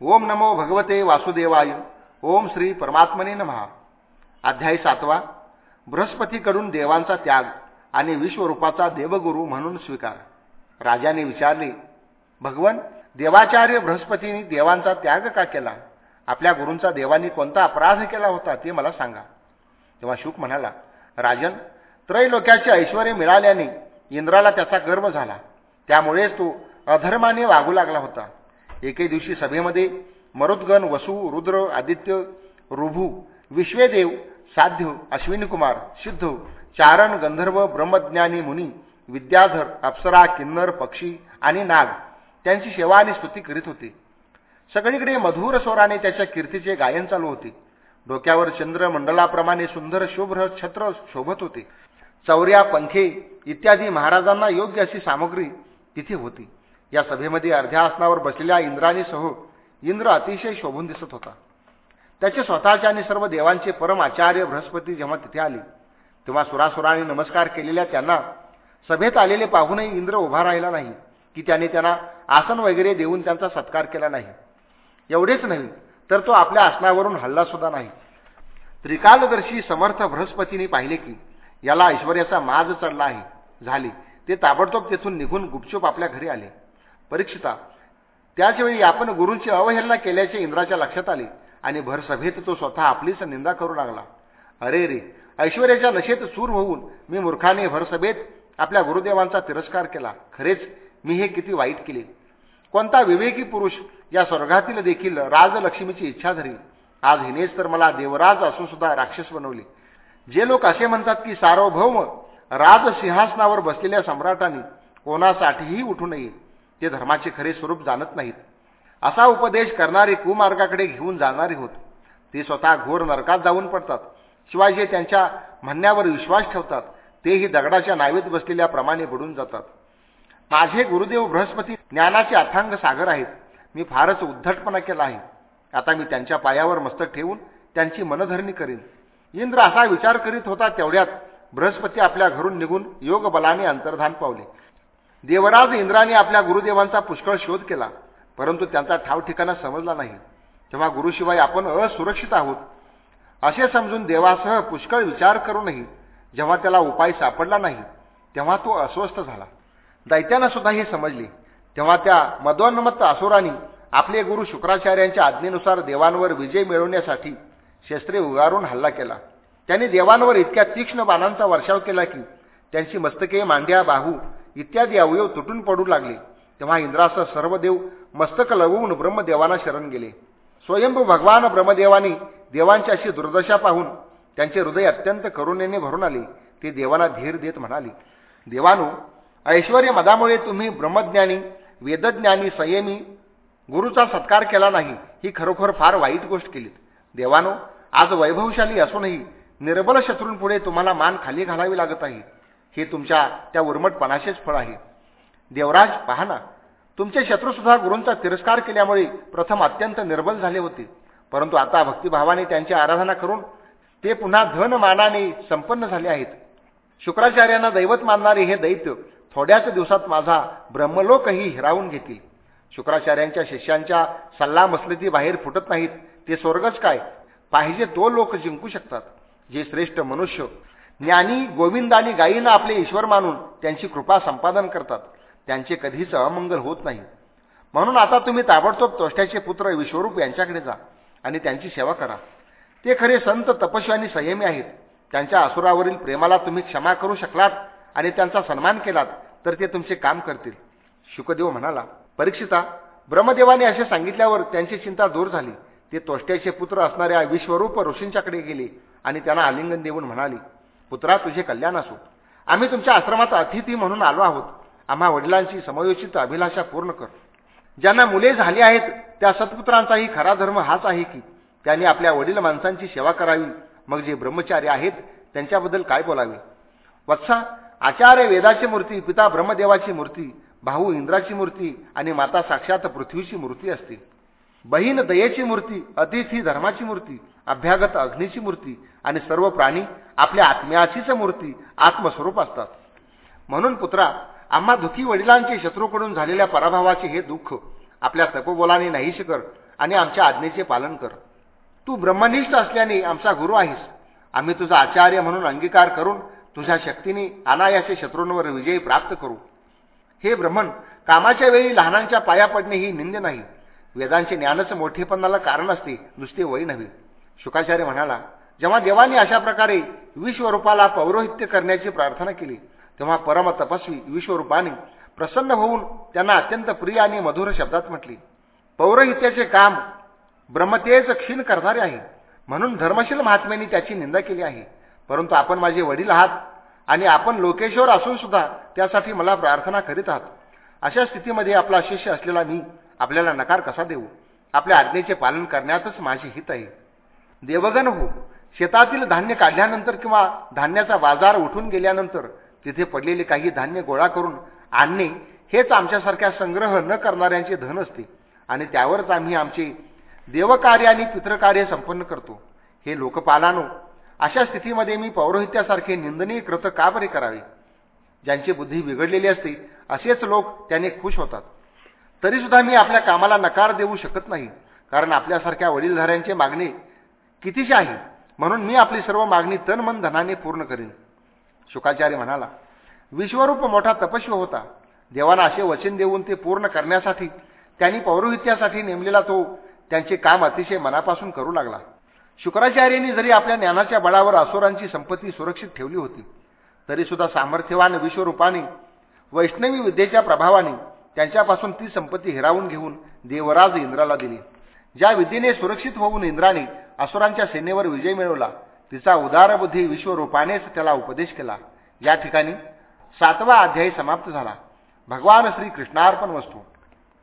ओम नमो भगवते वासुदेवाय. ओम श्री परमात्मने नमहा अध्याय सातवा. बृहस्पतीकडून देवांचा त्याग आणि विश्वरूपाचा देवगुरू म्हणून स्वीकार. राजाने विचारले भगवन देवाचार्य बृहस्पतीने देवांचा त्याग का केला? आपल्या गुरूंचा देवांनी कोणता अपराध केला होता ते मला सांगा. तेव्हा शुक म्हणाला राजन त्रैलोक्याचे ऐश्वर मिळाल्याने इंद्राला त्याचा गर्व झाला. त्यामुळेच तो अधर्माने वागू लागला होता. एके दिवशी सभेमध्ये मरुद्गण वसु रुद्र आदित्य रुभू विश्वेदेव साध्य अश्विनीकुमार सिद्ध चारण गंधर्व ब्रह्मज्ञानी मुनी विद्याधर अप्सरा किन्नर पक्षी आणि नाग त्यांची सेवा आणि स्तुती करीत होते. सगळीकडे मधुर स्वराने त्याच्या कीर्तीचे गायन चालू होते. डोक्यावर चंद्र मंडलाप्रमाणे सुंदर शुभ्र छत्र शोभत होते. चौऱ्या पंखे इत्यादी महाराजांना योग्य अशी सामग्री तिथे होती. या सभेमध्ये अर्ध्या आसनावर बसलेल्या इंद्राणीसह इंद्र अतिशय शोभून दिसत होता. त्याचे स्वतःचे आणि सर्व देवांचे परम आचार्य बृहस्पती जेव्हा तिथे आले तेव्हा सुरासुराने नमस्कार केलेल्या त्यांना सभेत आलेले पाहूनही इंद्र उभा राहिला नाही की त्याने त्यांना आसन वगैरे देऊन त्यांचा सत्कार केला नाही. एवढेच नाही तर तो आपल्या आसनावरून हल्ला सुद्धा नाही. त्रिकालदर्शी समर्थ बृहस्पतीने पाहिले की याला ऐश्वर्याचा माज चढला आहे झाले. ते ताबडतोब तेथून निघून गुपचूप आपल्या घरी आले. परीक्षिता त्याचवेळी आपण गुरूंची अवहेलना केल्याचे इंद्राच्या लक्षात आले आणि भरसभेत तो स्वतः आपलीच निंदा करू लागला. अरे रे ऐश्वर्याच्या नशेत सूर होऊन मी मूर्खाने भरसभेत आपल्या गुरुदेवांचा तिरस्कार केला. खरेच मी हे किती वाईट केले. कोणता विवेकी पुरुष या स्वर्गातील देखील राजलक्ष्मीची इच्छा धरी आज हिनेच तर मला देवराज असून सुद्धा राक्षस बनवले. जे लोक असे म्हणतात की सार्वभौम राजसिंहासनावर बसलेल्या सम्राटांनी कोणासाठीही उठू नये. ते धर्माचे खरे स्वरूप जाणत नाहीत. असा उपदेश करणारे कुमार्गाकडे घेऊन जाणारे होत. ते स्वतः घोर नरकात जाऊन पडतात. शिवाय जे त्यांच्या म्हणण्यावर विश्वास ठेवतात. तेही दगडाच्या नावेत बसलेल्याप्रमाणे बुडून जातात. माझे गुरुदेव बृहस्पती ज्ञानाचे अथांग सागर आहेत. मी फारच उद्धटपणा केला आहे. आता मी त्यांच्या पायावर मस्तक ठेवून त्यांची मनधरणी करीन. इंद्र असा विचार करीत होता तेवढ्यात बृहस्पती आपल्या घरून निघून योग बलाने अंतर्धान पावले. देवराज इंद्राने आपल्या गुरुदेवांचा पुष्कळ शोध केला परंतु त्यांचा ठाव ठिकाणा समजला नाही. तेव्हा गुरुशिवाय आपण असुरक्षित आहोत. असे समजून देवासह पुष्कळ विचार करूनही जेव्हा त्याला उपाय सापडला नाही तेव्हा तो अस्वस्थ झाला. दैत्यानं सुद्धा हे समजले. तेव्हा त्या मदोन्मत्त असुरांनी आपले गुरु शुक्राचार्यांच्या आज्ञेनुसार देवांवर विजय मिळवण्यासाठी शस्त्रे उगारून हल्ला केला. त्यांनी देवांवर इतक्या तीक्ष्ण बाणांचा वर्षाव केला की त्यांची मस्तके मांड्या बाहू इत्यादी अवयव तुटून पडू लागले. तेव्हा इंद्रासह सर्व देव मस्तक लवून ब्रह्मदेवांना शरण गेले. स्वयंभू भगवान ब्रह्मदेवानी देवांची अशी दुर्दशा पाहून त्यांचे हृदय अत्यंत करुणेने भरून आले. ते देवांना धीर देत म्हणाले देवानू ऐश्वर मदामुळे तुम्ही ब्रह्मज्ञानी वेदज्ञानी संयमी गुरुचा सत्कार केला नाही ही खरोखर फार वाईट गोष्ट केली देवानो आज वैभवशाली असूनही निर्बल शत्रूंपुढे तुम्हाला मान खाली घालावी लागत आहे. हे तुमच्या त्या उर्मटपणाचेच फळ आहे. देवराज पाहना तुमचे शत्रूसुद्धा गुरूंचा तिरस्कार केल्यामुळे प्रथम अत्यंत निर्बल झाले होते. परंतु आता भक्तिभावाने त्यांची आराधना करून ते पुन्हा धन मानाने संपन्न झाले आहेत. शुक्राचार्यांना दैवत मानणारे हे दैत्य थोड्याच दिवसात माझा ब्रह्मलोकही हिरावून घेतील. शुक्राचार्यांच्या शिष्यांच्या सल्ला मसलती बाहेर फुटत नाहीत. ते स्वर्गच काय? पाहिजे तो लोक जिंकू शकतात. जे श्रेष्ठ मनुष्य ज्ञानी गोविंद आणि गायींना आपले ईश्वर मानून त्यांची कृपा संपादन करतात. त्यांचे कधीच अमंगल होत नाही. म्हणून आता तुम्ही ताबडतोब तोष्ट्याचे पुत्र विश्वरूप यांच्याकडे जा आणि त्यांची सेवा करा. ते खरे संत तपस्वी आणि संयमी आहेत. त्यांच्या असुरावरील प्रेमाला तुम्ही क्षमा करू शकलात आणि त्यांचा सन्मान केलात तर ते तुमचे काम करतील. शुकदेव म्हणाला परीक्षिता ब्रह्मदेवाने असे सांगितल्यावर त्यांची चिंता दूर झाली. ते तोष्ट्याचे पुत्र असणाऱ्या विश्वरूप ऋषींच्याकडे गेले आणि त्यांना आलिंगन देऊन म्हणाले पुत्रा तुझे कल्याण असो. आम्ही तुमच्या आश्रमात अतिथी म्हणून आलो आहोत. आम्हा वडिलांची समयोचित अभिलाषा पूर्ण कर. ज्यांना मुले झाली आहेत त्या सत्पुत्रांचाही खरा धर्म हाच आहे की त्यांनी आपल्या वडील माणसांची सेवा करावी. मग जे ब्रह्मचारी आहेत त्यांच्याबद्दल काय बोलावे? वत्सा आचार्य वेदाची मूर्ती पिता ब्रह्मदेवाची मूर्ती भाऊ इंद्राची मूर्ती आणि माता साक्षात पृथ्वीची मूर्ती असते बहीण दयेची मूर्ती अतिथी धर्माची मूर्ती अभ्यागत अग्नीची मूर्ती आणि सर्व प्राणी आपल्या आत्म्याचीच मूर्ती आत्मस्वरूप असतात. म्हणून पुत्रा आम्हा दुखी वडिलांचे शत्रूकडून झालेल्या पराभवाचे हे दुःख आपल्या तपोबोलाने नाहीशी कर आणि आमच्या आज्ञेचे पालन कर. तू ब्रह्मनिष्ठ असल्याने आमचा गुरु आहेस. आम्ही तुझा आचार्य म्हणून अंगीकार करून तुझ्या शक्तीने अनायासे शत्रूंवर विजय प्राप्त करू. हे ब्रह्मन कामाच्या वेळी लहानांच्या पाया पडणे ही निंद नाही. वेदांचे ज्ञानच मोठेपणाला कारण असते नुसते वय नव्हे. शुकाचार्य म्हणाला जेव्हा देवाने अशा प्रकारे विश्वरूपाला पौरोहित्य करण्याची प्रार्थना केली तेव्हा परम तपस्वी विश्वरूपाने प्रसन्न होऊन त्यांना अत्यंत प्रिय आणि मधुर शब्दात म्हटले पौरोहित्याचे काम ब्रह्मतेच क्षीण करणारे आहे. म्हणून धर्मशील महात्म्यांनी त्याची निंदा केली आहे. परंतु आपण माझे वडील आहात आणि आपण लोकेश्वर असून सुद्धा त्यासाठी मला प्रार्थना करीत आहात. अशा स्थितीमध्ये आपला शिष्य असलेला मी आपल्याला नकार कसा देऊ? आपल्या आज्ञेचे पालन करण्यातच माझे हित आहे. देवगण हो शेतातील धान्य काढल्यानंतर किंवा धान्याचा बाजार उठून गेल्यानंतर तिथे पडलेले काही धान्य गोळा करून आणणे हेच आमच्यासारख्या संग्रह न करणाऱ्यांचे धन असते आणि त्यावरच आम्ही आमचे देवकार्य आणि पितृकार्य संपन्न करतो. हे लोकपालानो अशा स्थितीमध्ये मी पौरोहित्यासारखे निंदनीय कृत का बरे करावे? ज्यांची बुद्धी बिघडलेली असते असेच लोक त्याने खुश होतात. तरीसुद्धा मी आपल्या कामाला नकार देऊ शकत नाही कारण आपल्यासारख्या वडीलधाऱ्यांची मागणी कितीशी आहे? म्हणून मी आपली सर्व मागणी तन मन धनाने पूर्ण करीन. शुकाचार्य म्हणाला विश्वरूप मोठा तपस्वी होता. देवाला असे वचन देऊन ते पूर्ण करण्यासाठी त्यांनी पौरोहित्यासाठी नेमलेला तो त्यांचे काम अतिशय मनापासून करू लागला. शुक्राचार्यांनी जरी आपल्या ज्ञानाच्या बळावर असुरांची संपत्ती सुरक्षित ठेवली होती तरीसुद्धा सामर्थ्यवान विश्वरूपाने वैष्णवी विद्येच्या प्रभावाने त्यांच्यापासून ती संपत्ती हिरावून घेऊन देवराज इंद्राला दिली. ज्या विद्येने सुरक्षित होऊन इंद्राने असुरांच्या सेनेवर विजय मिळवला तिचा उदारबुद्धी विश्वरूपानेच त्याला उपदेश केला. या ठिकाणी सातवा अध्यायी समाप्त झाला. भगवान श्री कृष्णार्पण वस्तू.